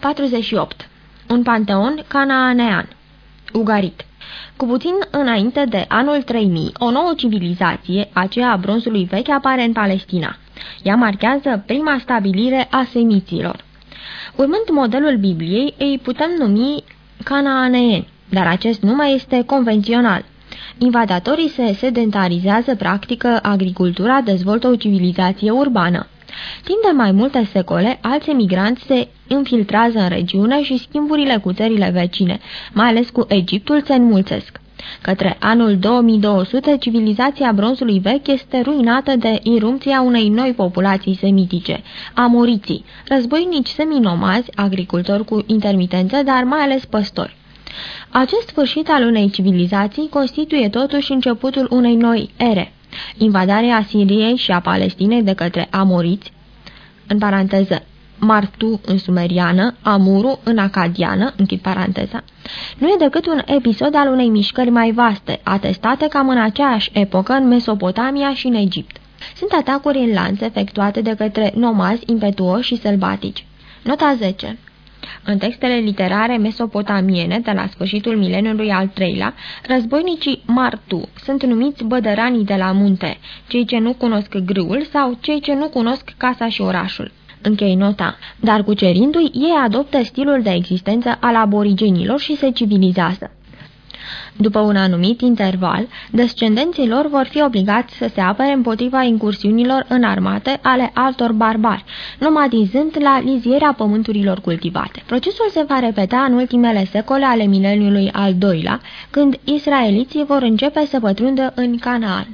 48. Un panteon canaanean Ugarit cu puțin înainte de anul 3000, o nouă civilizație, aceea a bronzului vechi, apare în Palestina. Ea marchează prima stabilire a semiților. Urmând modelul Bibliei, îi putem numi canaaneeni, dar acest nume este convențional. Invadatorii se sedentarizează, practică agricultura, dezvoltă o civilizație urbană. Timp de mai multe secole, alți emigranți se infiltrează în regiune și schimburile cu țările vecine, mai ales cu Egiptul, se înmulțesc. Către anul 2200, civilizația bronzului vechi este ruinată de irupția unei noi populații semitice, amoriții, războinici seminomazi, agricultori cu intermitență, dar mai ales păstori. Acest sfârșit al unei civilizații constituie totuși începutul unei noi ere. Invadarea Siriei și a Palestinei de către amoriți, în paranteză, Martu în sumeriană, Amuru în acadiană, închid paranteza, nu e decât un episod al unei mișcări mai vaste, atestate cam în aceeași epocă în Mesopotamia și în Egipt. Sunt atacuri în lanț efectuate de către nomazi impetuoși și sălbatici. Nota 10 în textele literare mesopotamiene de la sfârșitul mileniului al treilea, războinicii Martu sunt numiți bădăranii de la munte, cei ce nu cunosc grâul sau cei ce nu cunosc casa și orașul. Închei nota. Dar cucerindu-i, ei adoptă stilul de existență al aborigenilor și se civilizează. După un anumit interval, descendenții lor vor fi obligați să se apere împotriva incursiunilor în armate ale altor barbari, nomadizând la lizierea pământurilor cultivate. Procesul se va repeta în ultimele secole ale mileniului al doilea, când israeliții vor începe să pătrundă în Canaan.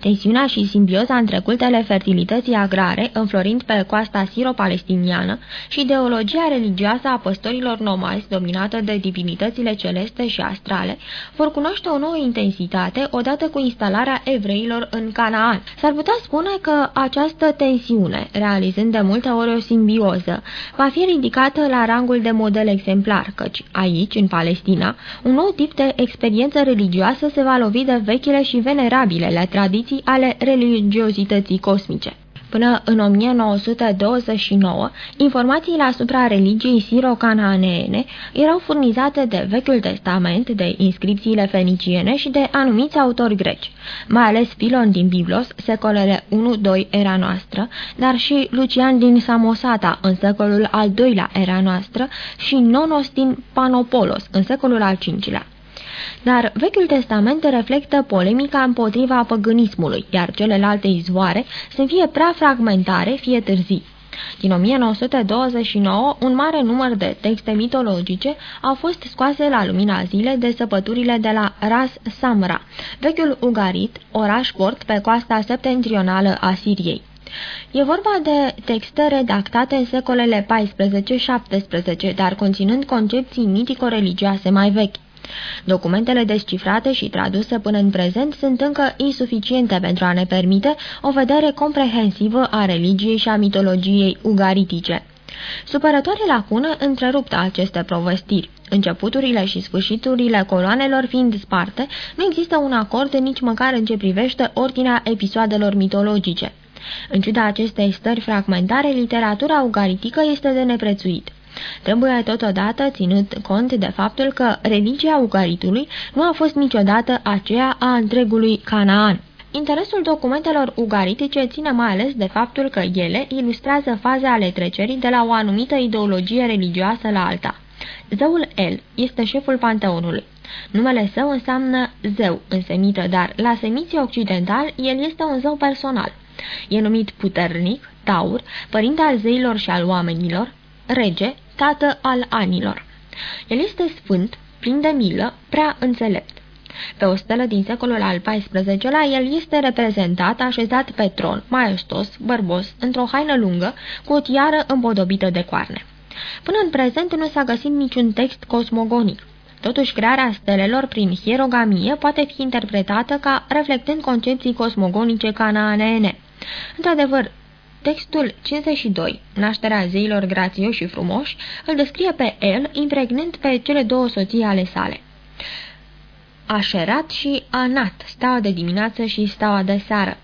Tensiunea și simbioza între cultele fertilității agrare, înflorind pe coasta siro-palestiniană, și ideologia religioasă a păstorilor nomazi, dominată de divinitățile celeste și astrale, vor cunoaște o nouă intensitate odată cu instalarea evreilor în Canaan. S-ar putea spune că această tensiune, realizând de multe ori o simbioză, va fi ridicată la rangul de model exemplar, căci aici, în Palestina, un nou tip de experiență religioasă se va lovi de vechile și venerabilele tradiții ale religiozității cosmice. Până în 1929, informațiile asupra religiei siro-canaaneene erau furnizate de Vechiul Testament, de inscripțiile feniciene și de anumiți autori greci, mai ales Filon din Biblos, secolele 1-2 era noastră, dar și Lucian din Samosata, în secolul al II-lea era noastră, și Nonos din Panopolos, în secolul al V-lea. Dar Vechiul Testament reflectă polemica împotriva păgânismului, iar celelalte izvoare sunt fie prea fragmentare, fie târzii. Din 1929, un mare număr de texte mitologice au fost scoase la lumina zilei de săpăturile de la Ras Samra, vechiul Ugarit, oraș port pe coasta septentrională a Siriei. E vorba de texte redactate în secolele 14-17, dar conținând concepții mitico-religioase mai vechi. Documentele descifrate și traduse până în prezent sunt încă insuficiente pentru a ne permite o vedere comprehensivă a religiei și a mitologiei ugaritice. Supărătoare lacună întreruptă aceste povestiri. Începuturile și sfârșiturile coloanelor fiind sparte, nu există un acord nici măcar în ce privește ordinea episoadelor mitologice. În ciuda acestei stări fragmentare, literatura ugaritică este de neprețuit. Trebuie totodată ținut cont de faptul că religia ugaritului nu a fost niciodată aceea a întregului Canaan. Interesul documentelor ugaritice ține mai ales de faptul că ele ilustrează faze ale trecerii de la o anumită ideologie religioasă la alta. Zeul El este șeful panteonului. Numele său înseamnă zeu în semită, dar la semiții occidental el este un zeu personal. E numit puternic, taur, părinte al zeilor și al oamenilor, rege, tată al anilor. El este sfânt, plin de milă, prea înțelept. Pe o stelă din secolul al XIV-lea, el este reprezentat așezat pe tron, maestos, bărbos, într-o haină lungă, cu o tiară împodobită de coarne. Până în prezent nu s-a găsit niciun text cosmogonic. Totuși, crearea stelelor prin hierogamie poate fi interpretată ca reflectând concepții cosmogonice canaaneene. Într-adevăr, Textul 52, nașterea zeilor grațioși și frumoși, îl descrie pe el impregnând pe cele două soții ale sale. Așerat și Anat, staua de dimineață și staua de seară.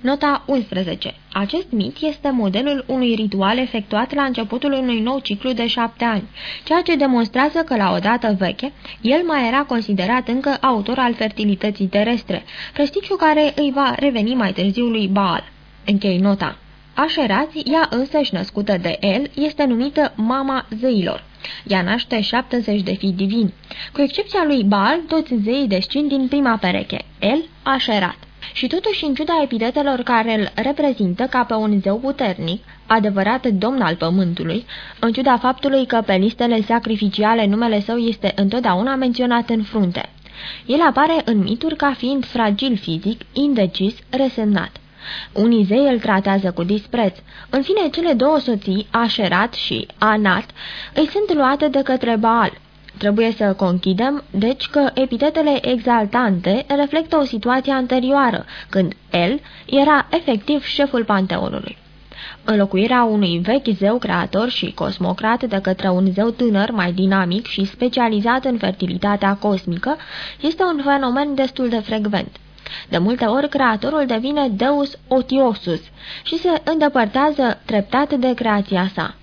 Nota 11. Acest mit este modelul unui ritual efectuat la începutul unui nou ciclu de șapte ani, ceea ce demonstrează că la o dată veche, el mai era considerat încă autor al fertilității terestre, presticiu care îi va reveni mai târziu lui Baal. Închei nota. Așerați, ea însăși născută de el, este numită Mama Zeilor. Ea naște 70 de fii divini. Cu excepția lui Baal, toți zeii descind din prima pereche, el, Așerat. Și totuși, în ciuda epitetelor care îl reprezintă ca pe un zeu puternic, adevărat domn al pământului, în ciuda faptului că pe listele sacrificiale numele său este întotdeauna menționat în frunte. El apare în mituri ca fiind fragil fizic, indecis, resemnat. Unii zei îl tratează cu dispreț. În fine, cele două soții, Așerat și Anat, îi sunt luate de către Baal. Trebuie să conchidem, deci, că epitetele exaltante reflectă o situație anterioară, când el era efectiv șeful panteonului. Înlocuirea unui vechi zeu creator și cosmocrat de către un zeu tânăr mai dinamic și specializat în fertilitatea cosmică este un fenomen destul de frecvent. De multe ori, creatorul devine Deus Otiosus și se îndepărtează treptat de creația sa.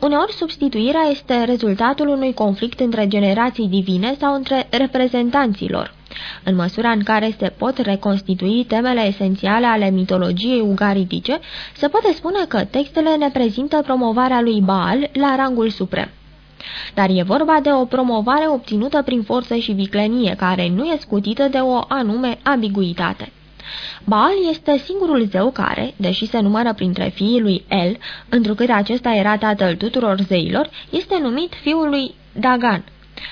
Uneori, substituirea este rezultatul unui conflict între generații divine sau între reprezentanților. În măsura în care se pot reconstitui temele esențiale ale mitologiei ugaritice, se poate spune că textele ne prezintă promovarea lui Baal la rangul suprem. Dar e vorba de o promovare obținută prin forță și viclenie, care nu e scutită de o anume ambiguitate. Baal este singurul zeu care, deși se numără printre fiii lui El, întrucât acesta era tatăl tuturor zeilor, este numit fiul lui Dagan.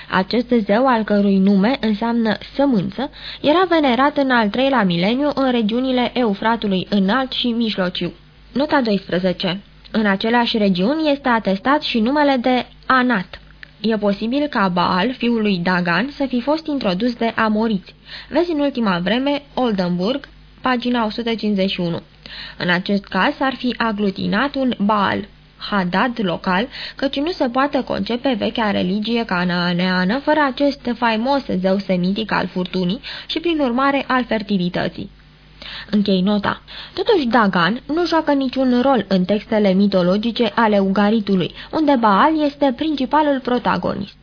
Acest zeu, al cărui nume înseamnă sămânță, era venerat în al treilea mileniu în regiunile Eufratului înalt și mijlociu. Nota 12 în aceleași regiuni este atestat și numele de Anat. E posibil ca Baal, fiul lui Dagan, să fi fost introdus de amoriți. Vezi în ultima vreme Oldenburg, pagina 151. În acest caz ar fi aglutinat un Baal, Hadad local, căci nu se poate concepe vechea religie canaaneană fără acest faimos zeu semitic al furtunii și prin urmare al fertilității. Închei nota. Totuși Dagan nu joacă niciun rol în textele mitologice ale Ugaritului, unde Baal este principalul protagonist.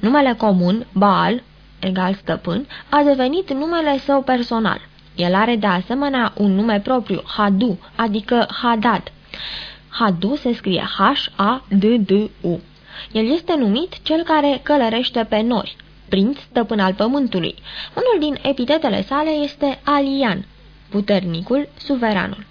Numele comun, Baal, egal stăpân, a devenit numele său personal. El are de asemenea un nume propriu, Hadu, adică Hadad. Hadu se scrie H-A-D-D-U. El este numit cel care călărește pe nori, prinț stăpân al pământului. Unul din epitetele sale este Alian, puternicul, suveranul.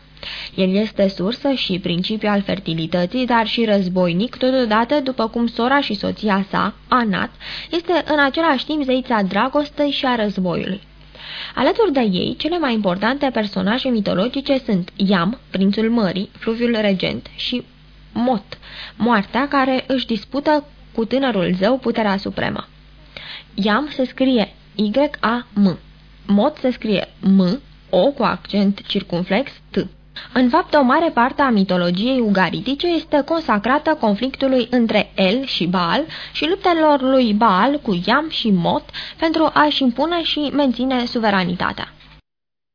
El este sursă și principiu al fertilității, dar și războinic, totodată după cum sora și soția sa, Anat, este în același timp zeița dragostei și a războiului. Alături de ei, cele mai importante personaje mitologice sunt Iam, prințul mării, fluviul regent, și Mot, moartea care își dispută cu tânărul zeu puterea supremă. Iam se scrie Y-A-M. Mot se scrie M o cu accent circumflex T. În fapt, o mare parte a mitologiei ugaritice este consacrată conflictului între El și Baal și luptelor lui Baal cu Iam și Mot pentru a-și impune și menține suveranitatea.